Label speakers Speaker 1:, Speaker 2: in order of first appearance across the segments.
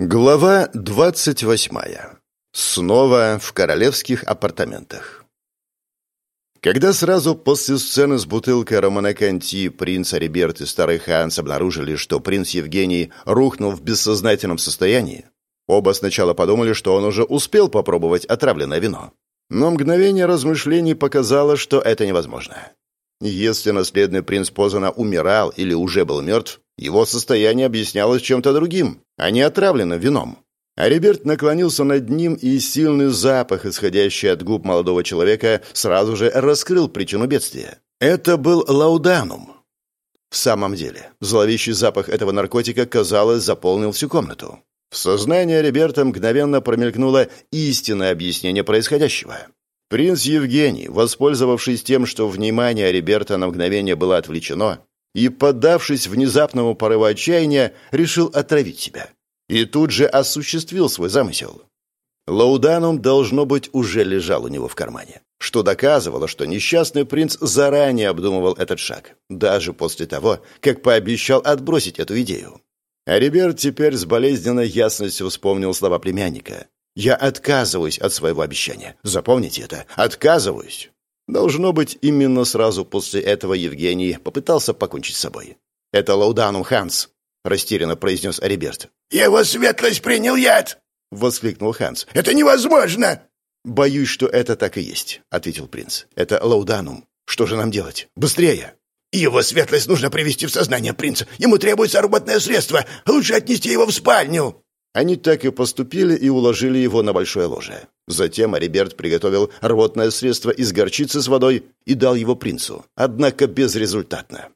Speaker 1: Глава двадцать восьмая. Снова в королевских апартаментах. Когда сразу после сцены с бутылкой Романаканти принц Ариберт и старый Ханс обнаружили, что принц Евгений рухнул в бессознательном состоянии, оба сначала подумали, что он уже успел попробовать отравленное вино. Но мгновение размышлений показало, что это невозможно. Если наследный принц Позана умирал или уже был мертв, его состояние объяснялось чем-то другим, а не отравленным вином. А Риберт наклонился над ним, и сильный запах, исходящий от губ молодого человека, сразу же раскрыл причину бедствия. Это был лауданум. В самом деле, зловещий запах этого наркотика, казалось, заполнил всю комнату. В сознании Риберта мгновенно промелькнуло истинное объяснение происходящего. Принц Евгений, воспользовавшись тем, что внимание Риберта на мгновение было отвлечено, и, поддавшись внезапному порыву отчаяния, решил отравить себя. И тут же осуществил свой замысел. Лауданум, должно быть, уже лежал у него в кармане, что доказывало, что несчастный принц заранее обдумывал этот шаг, даже после того, как пообещал отбросить эту идею. А теперь с болезненной ясностью вспомнил слова племянника. «Я отказываюсь от своего обещания. Запомните это. Отказываюсь». Должно быть, именно сразу после этого Евгений попытался покончить с собой. «Это Лауданум Ханс», — растерянно произнес Ариберт.
Speaker 2: «Его светлость принял яд!»
Speaker 1: — воскликнул Ханс.
Speaker 2: «Это невозможно!»
Speaker 1: «Боюсь, что это так и есть», — ответил принц. «Это Лауданум. Что же нам делать? Быстрее!»
Speaker 2: «Его светлость нужно привести в сознание принца. Ему требуется работное средство. Лучше отнести его в спальню!»
Speaker 1: Они так и поступили и уложили его на большое ложе. Затем Ариберт приготовил рвотное средство из горчицы с водой и дал его принцу, однако безрезультатно.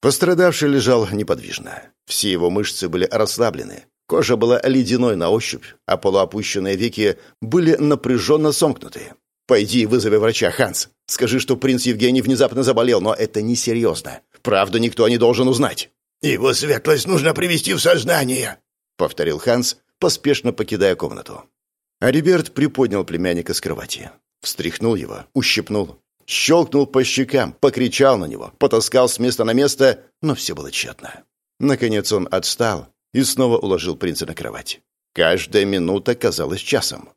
Speaker 1: Пострадавший лежал неподвижно. Все его мышцы были расслаблены. Кожа была ледяной на ощупь, а полуопущенные веки были напряженно сомкнуты. «Пойди и вызови врача, Ханс. Скажи, что принц Евгений внезапно заболел, но это несерьезно. Правду никто не должен узнать».
Speaker 2: «Его светлость нужно привести в сознание», — повторил Ханс, поспешно покидая комнату.
Speaker 1: Ариберт приподнял племянника с кровати. Встряхнул его, ущипнул. Щелкнул по щекам, покричал на него, потаскал с места на место, но все было тщетно. Наконец он отстал и снова уложил принца на кровать. Каждая минута казалась часом.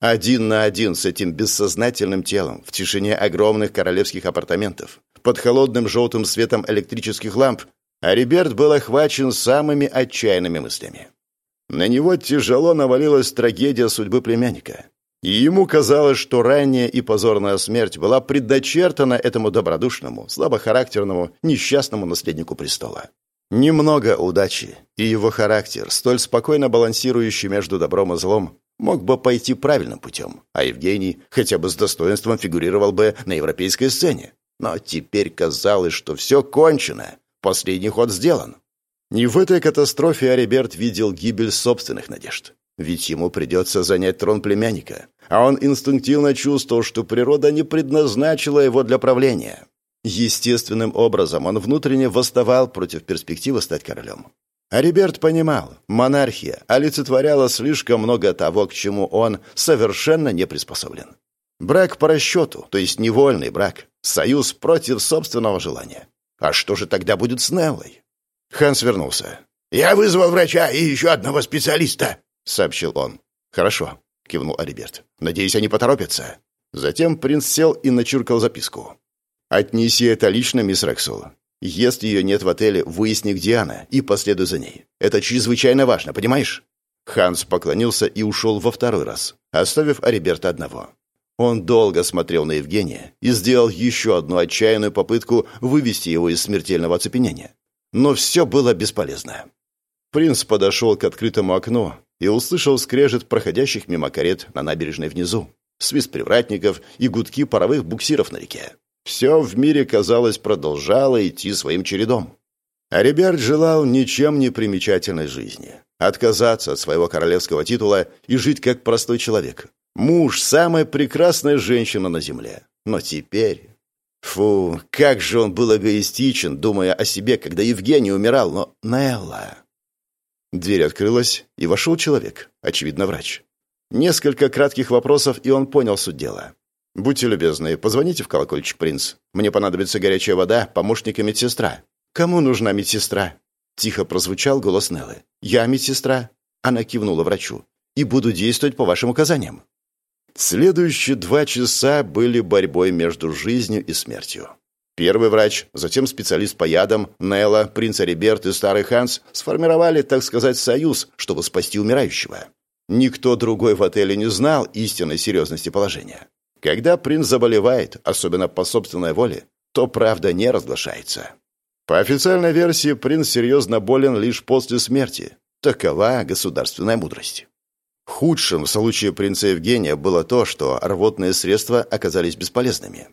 Speaker 1: Один на один с этим бессознательным телом, в тишине огромных королевских апартаментов, под холодным желтым светом электрических ламп, Ариберт был охвачен самыми отчаянными мыслями. На него тяжело навалилась трагедия судьбы племянника. И ему казалось, что ранняя и позорная смерть была предначертана этому добродушному, слабохарактерному, несчастному наследнику престола. Немного удачи, и его характер, столь спокойно балансирующий между добром и злом, мог бы пойти правильным путем, а Евгений хотя бы с достоинством фигурировал бы на европейской сцене. Но теперь казалось, что все кончено, последний ход сделан. Не в этой катастрофе Ариберт видел гибель собственных надежд. Ведь ему придется занять трон племянника, а он инстинктивно чувствовал, что природа не предназначила его для правления. Естественным образом он внутренне восставал против перспективы стать королем. Ариберт понимал, монархия олицетворяла слишком много того, к чему он совершенно не приспособлен. Брак по расчету, то есть невольный брак, союз против собственного желания. А что же тогда будет с Неллой? Ханс вернулся.
Speaker 2: «Я вызвал врача и еще одного специалиста», — сообщил он.
Speaker 1: «Хорошо», — кивнул Ариберт. «Надеюсь, они поторопятся». Затем принц сел и начуркал записку. «Отнеси это лично, мисс Рексул. Если ее нет в отеле, выясни, где она, и последуй за ней. Это чрезвычайно важно, понимаешь?» Ханс поклонился и ушел во второй раз, оставив Ариберта одного. Он долго смотрел на Евгения и сделал еще одну отчаянную попытку вывести его из смертельного оцепенения. Но все было бесполезно. Принц подошел к открытому окну и услышал скрежет проходящих мимо карет на набережной внизу, свист привратников и гудки паровых буксиров на реке. Все в мире, казалось, продолжало идти своим чередом. А желал ничем не примечательной жизни. Отказаться от своего королевского титула и жить как простой человек. Муж – самая прекрасная женщина на земле. Но теперь Фу, как же он был эгоистичен, думая о себе, когда Евгений умирал, но Нелла... Дверь открылась, и вошел человек, очевидно, врач. Несколько кратких вопросов, и он понял суть дела. «Будьте любезны, позвоните в колокольчик, принц. Мне понадобится горячая вода, помощник и медсестра». «Кому нужна медсестра?» Тихо прозвучал голос Неллы. «Я медсестра». Она кивнула врачу. «И буду действовать по вашим указаниям». Следующие два часа были борьбой между жизнью и смертью. Первый врач, затем специалист по ядам, Нелла, принц Ариберт и старый Ханс сформировали, так сказать, союз, чтобы спасти умирающего. Никто другой в отеле не знал истинной серьезности положения. Когда принц заболевает, особенно по собственной воле, то правда не разглашается. По официальной версии, принц серьезно болен лишь после смерти. Такова государственная мудрость. Худшим в случае принца Евгения было то, что рвотные средства оказались бесполезными.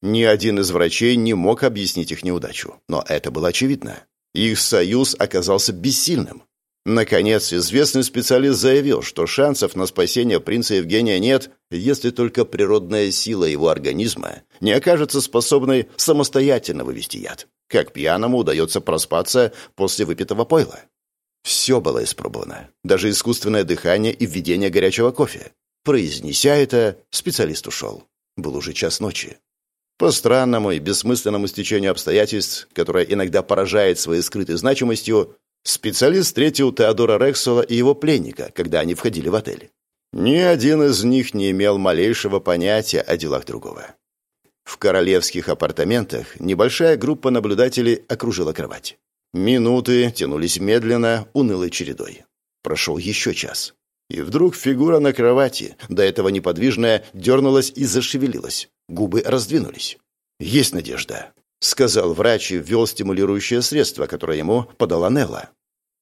Speaker 1: Ни один из врачей не мог объяснить их неудачу, но это было очевидно. Их союз оказался бессильным. Наконец, известный специалист заявил, что шансов на спасение принца Евгения нет, если только природная сила его организма не окажется способной самостоятельно вывести яд, как пьяному удается проспаться после выпитого пойла. Все было испробовано, даже искусственное дыхание и введение горячего кофе. Произнеся это, специалист ушел. Был уже час ночи. По странному и бессмысленному стечению обстоятельств, которое иногда поражает своей скрытой значимостью, специалист встретил Теодора Рексола и его пленника, когда они входили в отель. Ни один из них не имел малейшего понятия о делах другого. В королевских апартаментах небольшая группа наблюдателей окружила кровать. Минуты тянулись медленно, унылой чередой. Прошел еще час. И вдруг фигура на кровати, до этого неподвижная, дернулась и зашевелилась. Губы раздвинулись. «Есть надежда», — сказал врач и ввел стимулирующее средство, которое ему подала Нелла.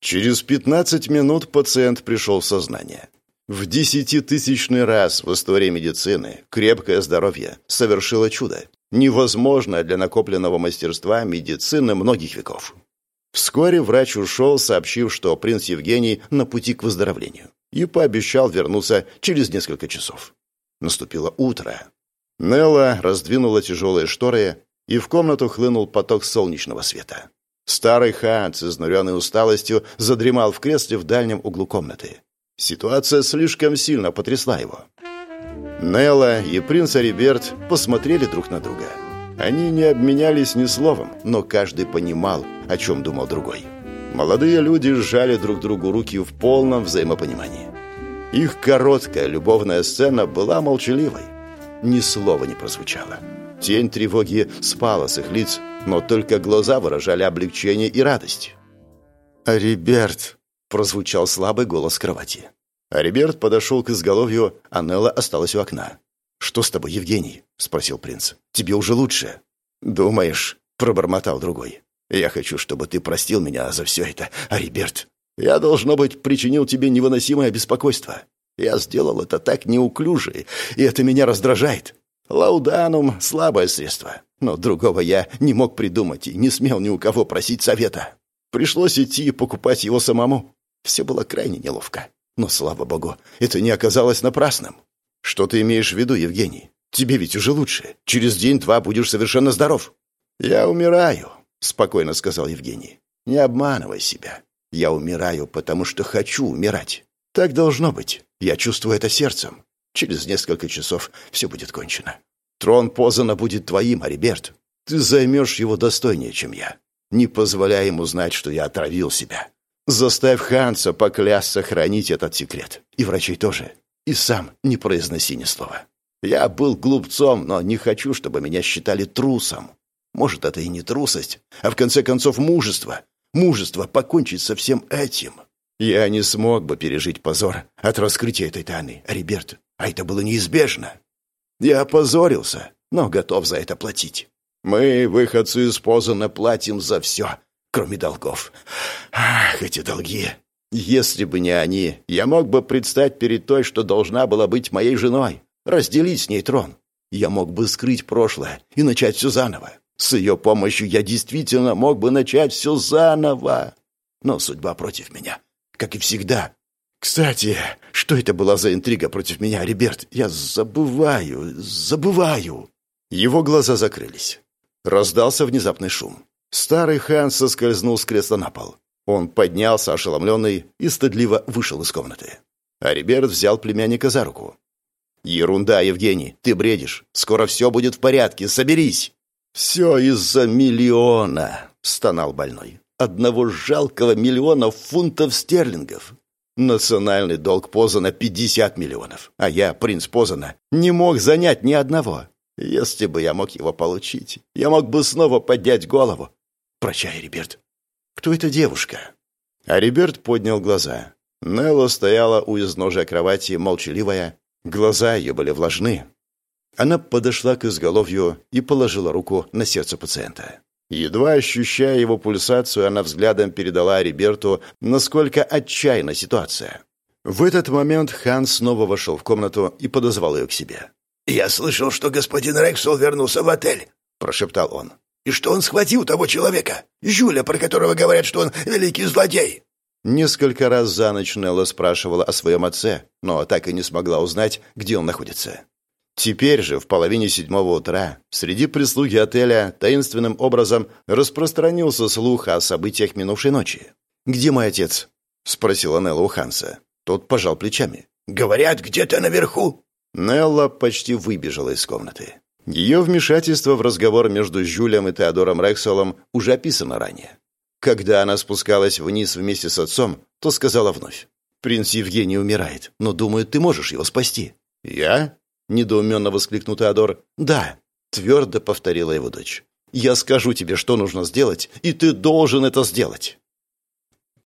Speaker 1: Через пятнадцать минут пациент пришел в сознание. В десятитысячный раз в истории медицины крепкое здоровье совершило чудо, невозможное для накопленного мастерства медицины многих веков. Вскоре врач ушел, сообщив, что принц Евгений на пути к выздоровлению, и пообещал вернуться через несколько часов. Наступило утро. Нелла раздвинула тяжелые шторы, и в комнату хлынул поток солнечного света. Старый Ханс, изнуренный усталостью, задремал в кресле в дальнем углу комнаты. Ситуация слишком сильно потрясла его. Нелла и принц Ариберт посмотрели друг на друга. Они не обменялись ни словом, но каждый понимал, о чем думал другой. Молодые люди сжали друг другу руки в полном взаимопонимании. Их короткая любовная сцена была молчаливой. Ни слова не прозвучало. Тень тревоги спала с их лиц, но только глаза выражали облегчение и радость. «Ариберт!» – прозвучал слабый голос кровати. Ариберт подошел к изголовью, а Нелла осталась у окна. «Что с тобой, Евгений?» – спросил принц. «Тебе уже лучше?» «Думаешь?» – пробормотал другой. Я хочу, чтобы ты простил меня за все это, Ариберт. Я, должно быть, причинил тебе невыносимое беспокойство. Я сделал это так неуклюже, и это меня раздражает. Лауданум — слабое средство, но другого я не мог придумать и не смел ни у кого просить совета. Пришлось идти и покупать его самому. Все было крайне неловко. Но, слава богу, это не оказалось напрасным. Что ты имеешь в виду, Евгений? Тебе ведь уже лучше. Через день-два будешь совершенно здоров. Я умираю спокойно сказал Евгений. Не обманывай себя. Я умираю, потому что хочу умирать. Так должно быть. Я чувствую это сердцем. Через несколько часов все будет кончено. Трон Позана будет твоим, Ариберт. Ты займешь его достойнее, чем я. Не позволяй ему знать, что я отравил себя. Заставь Ханса поклясться хранить этот секрет. И врачей тоже. И сам не произноси ни слова. Я был глупцом, но не хочу, чтобы меня считали трусом. Может, это и не трусость, а в конце концов мужество. Мужество покончить со всем этим. Я не смог бы пережить позор от раскрытия этой тайны, Риберт, а это было неизбежно. Я опозорился, но готов за это платить. Мы, выходцы из Позана, платим за все, кроме долгов. Ах, эти долги! Если бы не они, я мог бы предстать перед той, что должна была быть моей женой, разделить с ней трон. Я мог бы скрыть прошлое и начать все заново. С ее помощью я действительно мог бы начать все заново. Но судьба против меня, как и всегда. Кстати, что это была за интрига против меня, Риберт? Я забываю, забываю. Его глаза закрылись. Раздался внезапный шум. Старый хан соскользнул с кресла на пол. Он поднялся, ошеломленный, и стыдливо вышел из комнаты. А Риберт взял племянника за руку. «Ерунда, Евгений, ты бредишь. Скоро все будет в порядке, соберись!» «Все из-за миллиона!» — стонал больной. «Одного жалкого миллиона фунтов стерлингов! Национальный долг Позана 50 миллионов, а я, принц Позана, не мог занять ни одного. Если бы я мог его получить, я мог бы снова поднять голову. Прощай, Риберт. Кто эта девушка? А Риберт поднял глаза. Нелла стояла у изножия кровати, молчаливая. Глаза ее были влажны. Она подошла к изголовью и положила руку на сердце пациента. Едва ощущая его пульсацию, она взглядом передала Риберту, насколько отчаянна ситуация. В этот момент Хан снова вошел в комнату и подозвал ее к себе.
Speaker 2: «Я слышал, что господин Рексол вернулся в отель», — прошептал он. «И что он схватил того человека, Жюля, про которого говорят, что он великий злодей».
Speaker 1: Несколько раз за ночь Нелла спрашивала о своем отце, но так и не смогла узнать, где он находится. Теперь же, в половине седьмого утра, среди прислуги отеля таинственным образом распространился слух о событиях минувшей ночи. «Где мой отец?» — спросила Нелла у Ханса. Тот пожал плечами.
Speaker 2: «Говорят, где-то наверху».
Speaker 1: Нелла почти выбежала из комнаты. Ее вмешательство в разговор между Жюлем и Теодором Рексолом уже описано ранее. Когда она спускалась вниз вместе с отцом, то сказала вновь. «Принц Евгений умирает, но, думаю, ты можешь его спасти». «Я?» — недоуменно воскликнул Теодор. «Да», — твердо повторила его дочь. «Я скажу тебе, что нужно сделать, и ты должен это сделать».